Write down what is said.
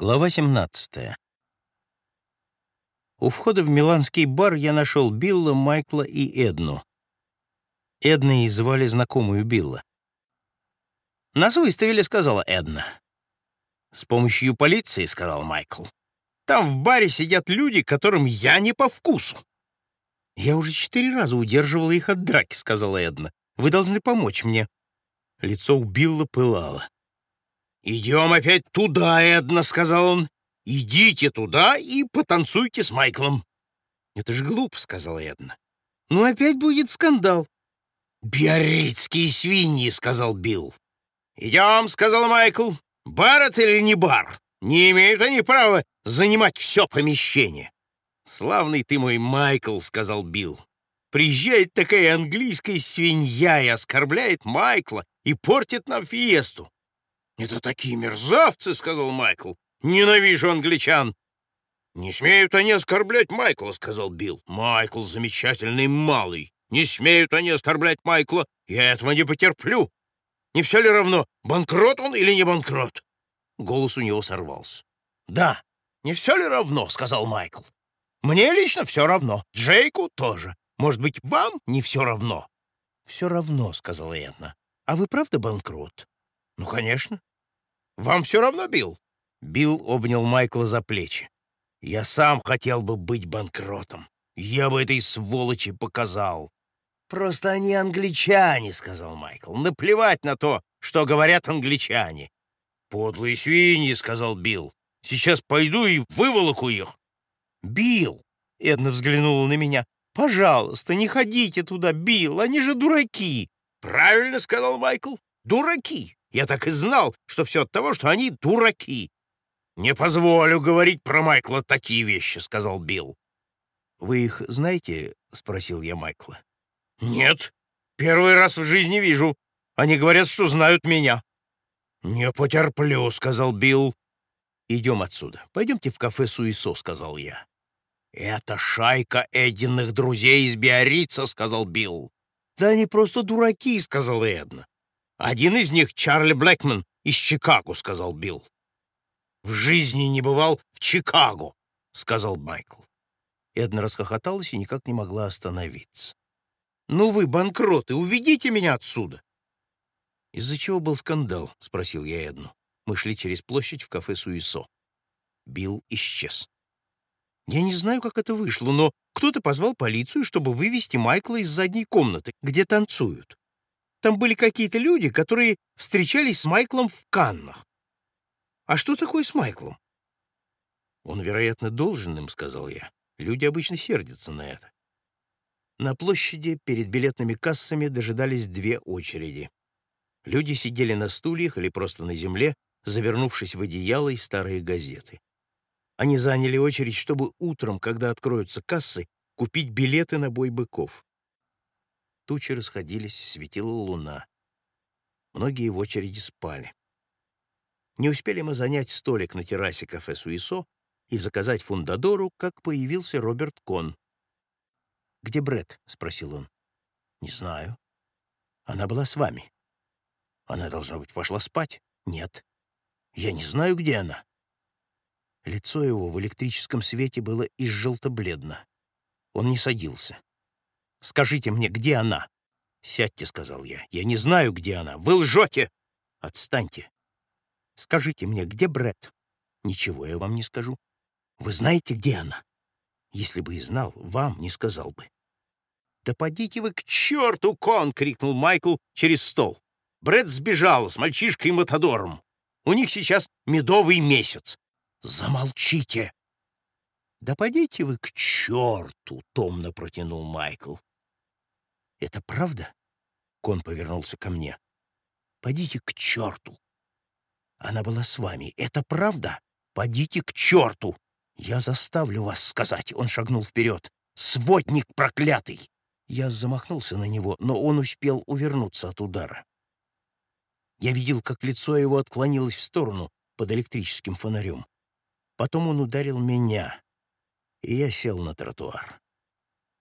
Глава 17. У входа в миланский бар я нашел Билла, Майкла и Эдну. Эдной звали знакомую Билла. «Нас выставили», — сказала Эдна. «С помощью полиции», — сказал Майкл. «Там в баре сидят люди, которым я не по вкусу». «Я уже четыре раза удерживала их от драки», — сказала Эдна. «Вы должны помочь мне». Лицо у Билла пылало. «Идем опять туда, Эдна», — сказал он. «Идите туда и потанцуйте с Майклом». «Это же глупо», — сказала Эдна. «Ну, опять будет скандал». «Биарритские свиньи», — сказал Билл. «Идем», — сказал Майкл. «Бар это или не бар? Не имеют они права занимать все помещение». «Славный ты мой Майкл», — сказал Билл. «Приезжает такая английская свинья и оскорбляет Майкла и портит нам фиесту. «Это такие мерзавцы!» — сказал Майкл. «Ненавижу англичан!» «Не смеют они оскорблять Майкла», — сказал Билл. «Майкл замечательный малый. Не смеют они оскорблять Майкла. Я этого не потерплю. Не все ли равно, банкрот он или не банкрот?» Голос у него сорвался. «Да, не все ли равно?» — сказал Майкл. «Мне лично все равно. Джейку тоже. Может быть, вам не все равно?» «Все равно», — сказала Энна. «А вы правда банкрот?» «Ну, конечно. Вам все равно, Билл?» Билл обнял Майкла за плечи. «Я сам хотел бы быть банкротом. Я бы этой сволочи показал». «Просто они англичане», — сказал Майкл. «Наплевать на то, что говорят англичане». «Подлые свиньи», — сказал Билл. «Сейчас пойду и выволоку их». «Билл!» — Эдна взглянула на меня. «Пожалуйста, не ходите туда, Билл, они же дураки!» «Правильно», — сказал Майкл. «Дураки! Я так и знал, что все от того, что они дураки. «Не позволю говорить про Майкла такие вещи», — сказал Билл. «Вы их знаете?» — спросил я Майкла. «Нет, первый раз в жизни вижу. Они говорят, что знают меня». «Не потерплю», — сказал Билл. «Идем отсюда. Пойдемте в кафе Суисо», — сказал я. «Это шайка Эдиных друзей из Биорица», — сказал Билл. «Да они просто дураки», — сказала Эдна. «Один из них — Чарли Блэкман из Чикаго», — сказал Билл. «В жизни не бывал в Чикаго», — сказал Майкл. Эдна расхохоталась и никак не могла остановиться. «Ну вы, банкроты, уведите меня отсюда!» «Из-за чего был скандал?» — спросил я Эдну. Мы шли через площадь в кафе Суисо. Билл исчез. Я не знаю, как это вышло, но кто-то позвал полицию, чтобы вывести Майкла из задней комнаты, где танцуют. Там были какие-то люди, которые встречались с Майклом в Каннах. А что такое с Майклом? Он, вероятно, должен им, сказал я. Люди обычно сердятся на это. На площади перед билетными кассами дожидались две очереди. Люди сидели на стульях или просто на земле, завернувшись в одеяло и старые газеты. Они заняли очередь, чтобы утром, когда откроются кассы, купить билеты на бой быков. Тучи расходились, светила луна. Многие в очереди спали. Не успели мы занять столик на террасе кафе «Суисо» и заказать фундадору, как появился Роберт Кон. «Где Бред? спросил он. «Не знаю. Она была с вами». «Она, должно быть, пошла спать?» «Нет. Я не знаю, где она». Лицо его в электрическом свете было изжелто-бледно. Он не садился. Скажите мне, где она?» «Сядьте», — сказал я. «Я не знаю, где она. Вы лжете!» «Отстаньте. Скажите мне, где Бред? «Ничего я вам не скажу. Вы знаете, где она?» «Если бы и знал, вам не сказал бы». «Да подите вы к черту, кон!» — крикнул Майкл через стол. Бред сбежал с мальчишкой-матадором. У них сейчас медовый месяц. Замолчите!» «Да подите вы к черту!» — томно протянул Майкл. «Это правда?» — Кон повернулся ко мне. «Подите к черту!» «Она была с вами. Это правда? Подите к черту!» «Я заставлю вас сказать!» — он шагнул вперед. «Сводник проклятый!» Я замахнулся на него, но он успел увернуться от удара. Я видел, как лицо его отклонилось в сторону под электрическим фонарем. Потом он ударил меня, и я сел на тротуар.